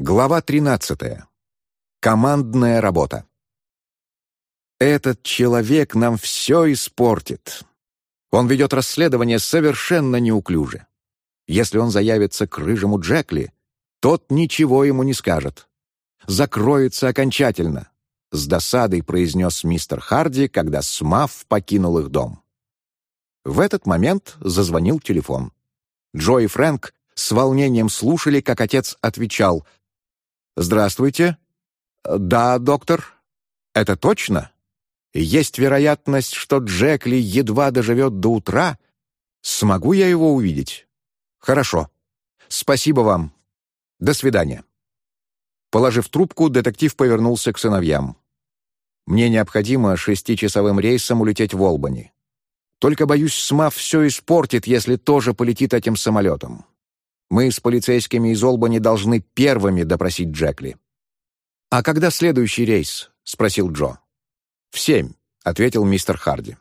Глава 13. Командная работа. Этот человек нам все испортит. Он ведет расследование совершенно неуклюже. Если он заявится к рыжему Джекли, тот ничего ему не скажет. Закроется окончательно, — с досадой произнес мистер Харди, когда Смаф покинул их дом. В этот момент зазвонил телефон. Джо и Фрэнк с волнением слушали, как отец отвечал — «Здравствуйте». «Да, доктор». «Это точно? Есть вероятность, что Джекли едва доживет до утра? Смогу я его увидеть?» «Хорошо. Спасибо вам. До свидания». Положив трубку, детектив повернулся к сыновьям. «Мне необходимо шестичасовым рейсом улететь в Олбани. Только, боюсь, СМА все испортит, если тоже полетит этим самолетом. Мы с полицейскими из Олбани должны первыми допросить Джекли». «А когда следующий рейс?» — спросил Джо. «В семь», — ответил мистер Харди.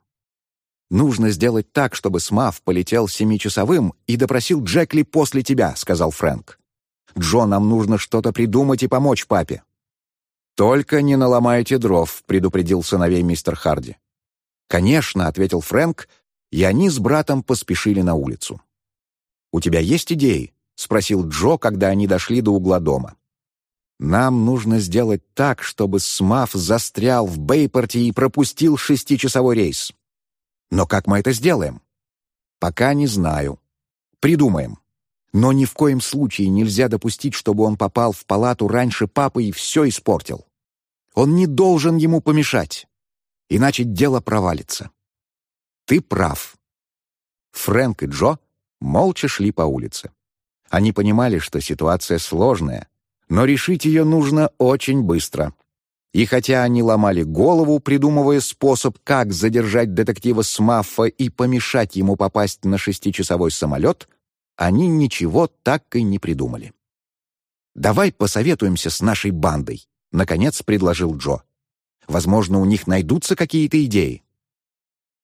«Нужно сделать так, чтобы Смав полетел семичасовым и допросил Джекли после тебя», — сказал Фрэнк. «Джо, нам нужно что-то придумать и помочь папе». «Только не наломайте дров», — предупредил сыновей мистер Харди. «Конечно», — ответил Фрэнк, и они с братом поспешили на улицу. «У тебя есть идеи?» — спросил Джо, когда они дошли до угла дома. «Нам нужно сделать так, чтобы Смаф застрял в Бейпорте и пропустил шестичасовой рейс. Но как мы это сделаем?» «Пока не знаю. Придумаем. Но ни в коем случае нельзя допустить, чтобы он попал в палату раньше папы и все испортил. Он не должен ему помешать, иначе дело провалится. Ты прав». Фрэнк и Джо молча шли по улице. Они понимали, что ситуация сложная, но решить ее нужно очень быстро. И хотя они ломали голову, придумывая способ, как задержать детектива Смаффа и помешать ему попасть на шестичасовой самолет, они ничего так и не придумали. «Давай посоветуемся с нашей бандой», — наконец предложил Джо. «Возможно, у них найдутся какие-то идеи».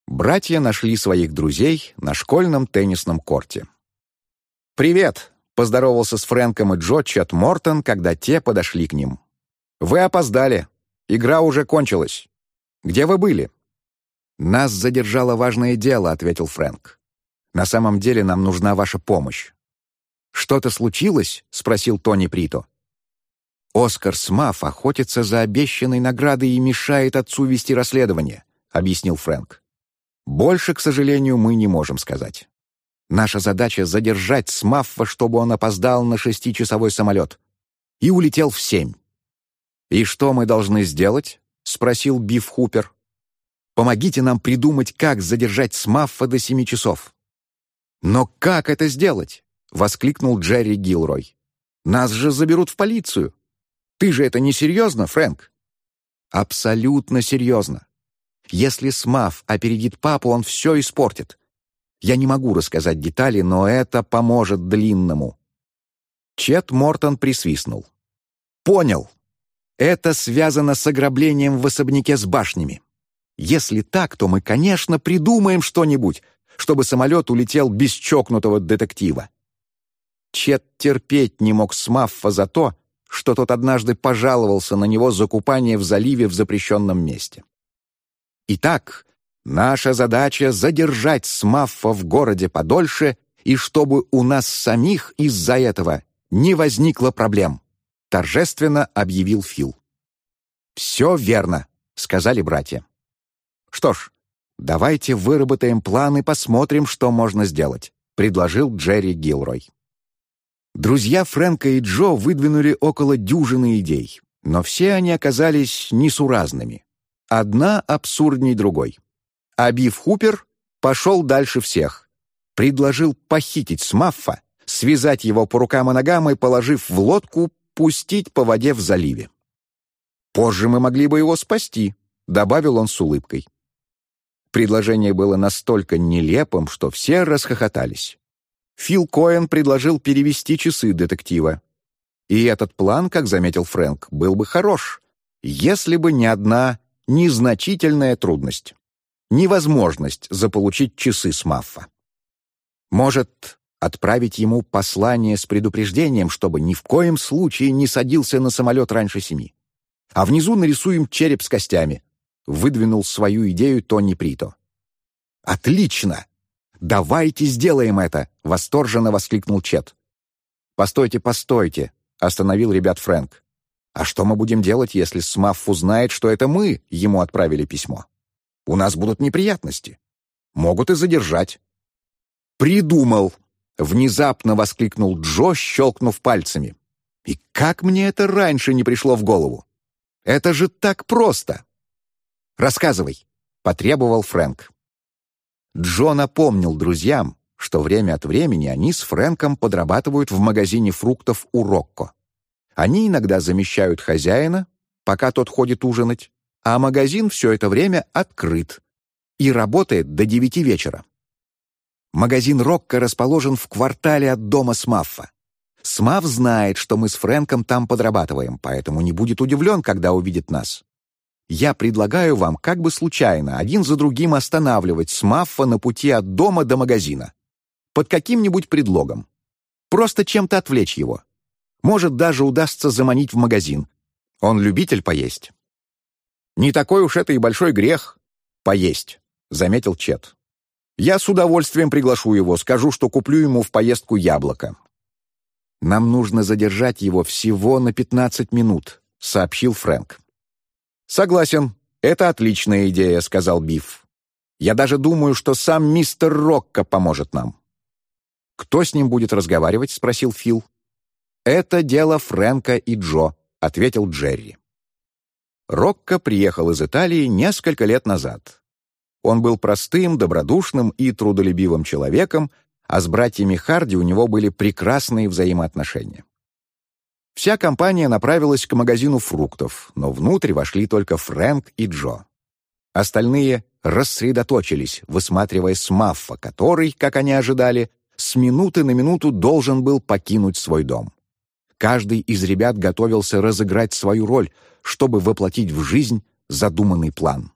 Братья нашли своих друзей на школьном теннисном корте. «Привет!» — поздоровался с Фрэнком и Джо Чет Мортон, когда те подошли к ним. «Вы опоздали. Игра уже кончилась. Где вы были?» «Нас задержало важное дело», — ответил Фрэнк. «На самом деле нам нужна ваша помощь». «Что-то случилось?» — спросил Тони Прито. «Оскар Смаф охотится за обещанной наградой и мешает отцу вести расследование», — объяснил Фрэнк. «Больше, к сожалению, мы не можем сказать». Наша задача — задержать Смаффа, чтобы он опоздал на шестичасовой самолет. И улетел в семь. «И что мы должны сделать?» — спросил Биф Хупер. «Помогите нам придумать, как задержать Смаффа до семи часов». «Но как это сделать?» — воскликнул Джерри Гилрой. «Нас же заберут в полицию. Ты же это не серьезно, Фрэнк?» «Абсолютно серьезно. Если Смаф опередит папу, он все испортит. Я не могу рассказать детали, но это поможет длинному». Чет Мортон присвистнул. «Понял. Это связано с ограблением в особняке с башнями. Если так, то мы, конечно, придумаем что-нибудь, чтобы самолет улетел без чокнутого детектива». Чет терпеть не мог Смаффа за то, что тот однажды пожаловался на него за купание в заливе в запрещенном месте. Итак, Наша задача — задержать Смаффа в городе подольше, и чтобы у нас самих из-за этого не возникло проблем», — торжественно объявил Фил. «Все верно», — сказали братья. «Что ж, давайте выработаем план и посмотрим, что можно сделать», — предложил Джерри Гилрой. Друзья Фрэнка и Джо выдвинули около дюжины идей, но все они оказались несуразными. Одна абсурдней другой. А Биф Хупер пошел дальше всех. Предложил похитить Смаффа, связать его по рукам и ногам и, положив в лодку, пустить по воде в заливе. «Позже мы могли бы его спасти», — добавил он с улыбкой. Предложение было настолько нелепым, что все расхохотались. Фил Коэн предложил перевести часы детектива. И этот план, как заметил Фрэнк, был бы хорош, если бы не одна незначительная трудность невозможность заполучить часы с Маффа. «Может, отправить ему послание с предупреждением, чтобы ни в коем случае не садился на самолет раньше семи. А внизу нарисуем череп с костями. Выдвинул свою идею Тони Прито. «Отлично! Давайте сделаем это!» — восторженно воскликнул Чет. «Постойте, постойте!» — остановил ребят Фрэнк. «А что мы будем делать, если Смафф узнает, что это мы ему отправили письмо? У нас будут неприятности. Могут и задержать». «Придумал!» — внезапно воскликнул Джо, щелкнув пальцами. «И как мне это раньше не пришло в голову? Это же так просто!» «Рассказывай!» — потребовал Фрэнк. Джо напомнил друзьям, что время от времени они с Фрэнком подрабатывают в магазине фруктов у Рокко. Они иногда замещают хозяина, пока тот ходит ужинать, а магазин все это время открыт и работает до девяти вечера. Магазин Рокко расположен в квартале от дома Смаффа. Смафф знает, что мы с Фрэнком там подрабатываем, поэтому не будет удивлен, когда увидит нас. Я предлагаю вам как бы случайно один за другим останавливать Смаффа на пути от дома до магазина. Под каким-нибудь предлогом. Просто чем-то отвлечь его. Может, даже удастся заманить в магазин. Он любитель поесть. «Не такой уж это и большой грех — поесть», — заметил Чет. «Я с удовольствием приглашу его, скажу, что куплю ему в поездку яблоко». «Нам нужно задержать его всего на 15 минут», — сообщил Фрэнк. «Согласен, это отличная идея», — сказал Биф. «Я даже думаю, что сам мистер Рокко поможет нам». «Кто с ним будет разговаривать?» — спросил Фил. «Это дело Фрэнка и Джо», — ответил Джерри. Рокко приехал из Италии несколько лет назад. Он был простым, добродушным и трудолюбивым человеком, а с братьями Харди у него были прекрасные взаимоотношения. Вся компания направилась к магазину фруктов, но внутрь вошли только Фрэнк и Джо. Остальные рассредоточились, высматривая Смаффа, который, как они ожидали, с минуты на минуту должен был покинуть свой дом. Каждый из ребят готовился разыграть свою роль, чтобы воплотить в жизнь задуманный план.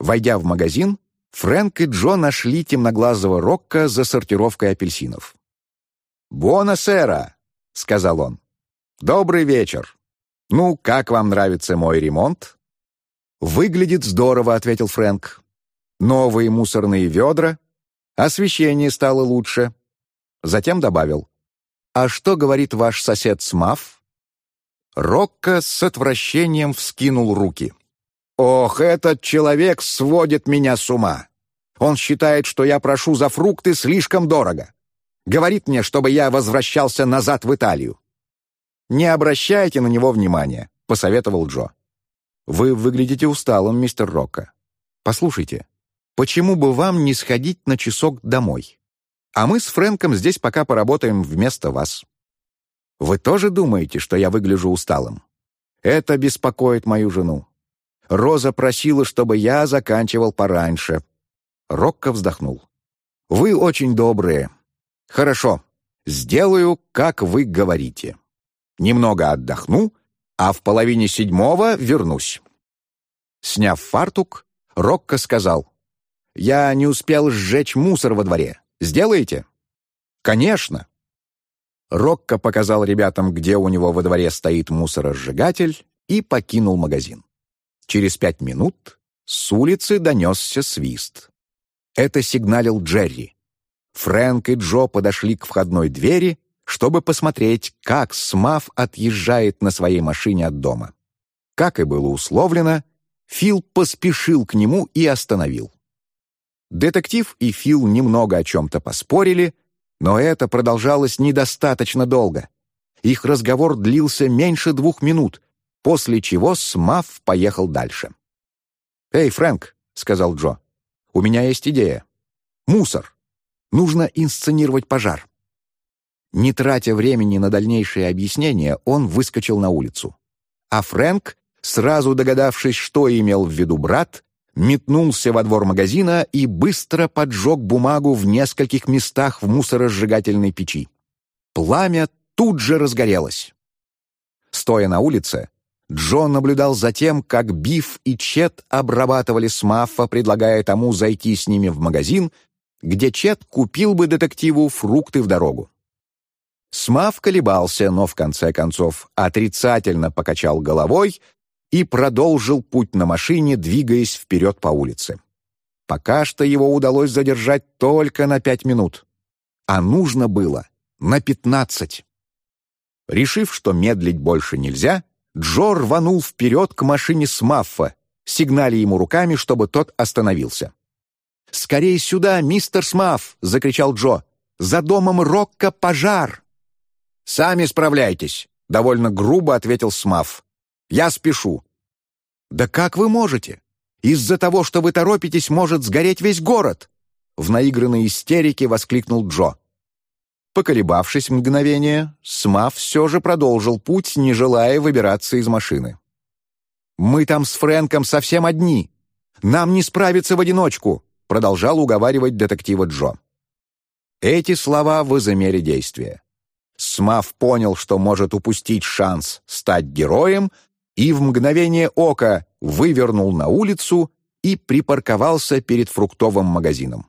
Войдя в магазин, Фрэнк и Джо нашли темноглазого Рокко за сортировкой апельсинов. «Буона сера!» — сказал он. «Добрый вечер. Ну, как вам нравится мой ремонт?» «Выглядит здорово», — ответил Фрэнк. «Новые мусорные ведра. Освещение стало лучше». Затем добавил. «А что говорит ваш сосед Смаф?» Рокко с отвращением вскинул руки. «Ох, этот человек сводит меня с ума! Он считает, что я прошу за фрукты слишком дорого. Говорит мне, чтобы я возвращался назад в Италию. «Не обращайте на него внимания», — посоветовал Джо. «Вы выглядите усталым, мистер Рокко. Послушайте, почему бы вам не сходить на часок домой? А мы с Фрэнком здесь пока поработаем вместо вас. Вы тоже думаете, что я выгляжу усталым? Это беспокоит мою жену. Роза просила, чтобы я заканчивал пораньше». Рокко вздохнул. «Вы очень добрые. Хорошо, сделаю, как вы говорите» немного отдохну, а в половине седьмого вернусь». Сняв фартук, Рокко сказал, «Я не успел сжечь мусор во дворе. Сделаете?» «Конечно». Рокко показал ребятам, где у него во дворе стоит мусоросжигатель, и покинул магазин. Через пять минут с улицы донесся свист. Это сигналил Джерри. Фрэнк и Джо подошли к входной двери чтобы посмотреть, как Смав отъезжает на своей машине от дома. Как и было условлено, Фил поспешил к нему и остановил. Детектив и Фил немного о чем-то поспорили, но это продолжалось недостаточно долго. Их разговор длился меньше двух минут, после чего Смав поехал дальше. «Эй, Фрэнк», — сказал Джо, — «у меня есть идея. Мусор. Нужно инсценировать пожар». Не тратя времени на дальнейшие объяснения, он выскочил на улицу. А Фрэнк, сразу догадавшись, что имел в виду брат, метнулся во двор магазина и быстро поджег бумагу в нескольких местах в мусоросжигательной печи. Пламя тут же разгорелось. Стоя на улице, Джон наблюдал за тем, как Биф и Чет обрабатывали Смаффа, предлагая тому зайти с ними в магазин, где Чет купил бы детективу фрукты в дорогу. Смав колебался, но в конце концов отрицательно покачал головой и продолжил путь на машине, двигаясь вперед по улице. Пока что его удалось задержать только на пять минут, а нужно было на пятнадцать. Решив, что медлить больше нельзя, Джо рванул вперед к машине Смаффа, сигнали ему руками, чтобы тот остановился. «Скорей сюда, мистер Смафф!» — закричал Джо. «За домом Рокко пожар!» «Сами справляйтесь!» — довольно грубо ответил Смафф. «Я спешу». «Да как вы можете? Из-за того, что вы торопитесь, может сгореть весь город!» В наигранной истерике воскликнул Джо. Поколебавшись мгновение, Смаф все же продолжил путь, не желая выбираться из машины. «Мы там с Фрэнком совсем одни. Нам не справиться в одиночку», продолжал уговаривать детектива Джо. Эти слова возымели действие. Смаф понял, что может упустить шанс стать героем, и в мгновение ока вывернул на улицу и припарковался перед фруктовым магазином.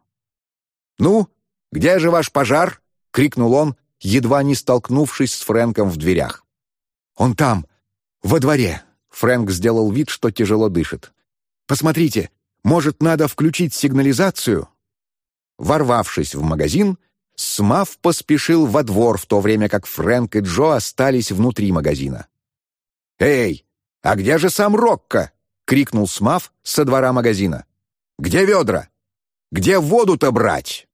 «Ну, где же ваш пожар?» — крикнул он, едва не столкнувшись с Фрэнком в дверях. «Он там, во дворе!» — Фрэнк сделал вид, что тяжело дышит. «Посмотрите, может, надо включить сигнализацию?» Ворвавшись в магазин, Смав поспешил во двор, в то время как Фрэнк и Джо остались внутри магазина. «Эй, а где же сам Рокко?» — крикнул Смав со двора магазина. «Где ведра? Где воду-то брать?»